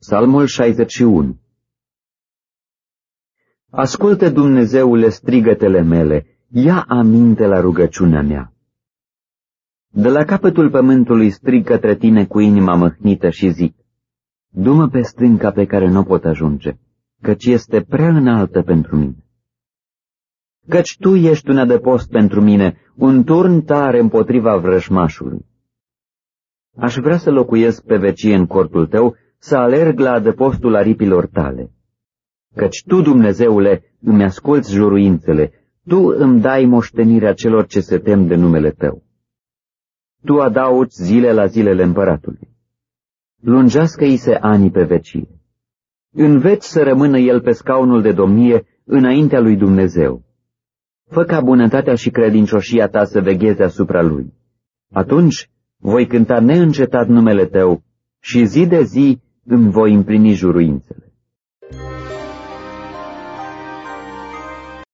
Psalmul 61 Ascultă, Dumnezeule, strigătele mele, ia aminte la rugăciunea mea. De la capătul pământului strig către tine cu inima măhnită și zic, Dumă pe stânca pe care nu pot ajunge, căci este prea înaltă pentru mine. Căci tu ești un adăpost pentru mine, un turn tare împotriva vrăjmașului. Aș vrea să locuiesc pe vecie în cortul tău, să alerg la adăpostul aripilor tale. Căci tu, Dumnezeule, îmi asculți juruințele, tu îmi dai moștenirea celor ce se tem de numele tău. Tu adaugi zile la zilele împăratului. Lungească-i se ani pe vecie. Înveți să rămână el pe scaunul de domnie înaintea lui Dumnezeu. Fă ca bunătatea și credincioșia ta să vegheze asupra lui. Atunci voi cânta neîncetat numele tău și zi de zi îmi voi împlini juruințele.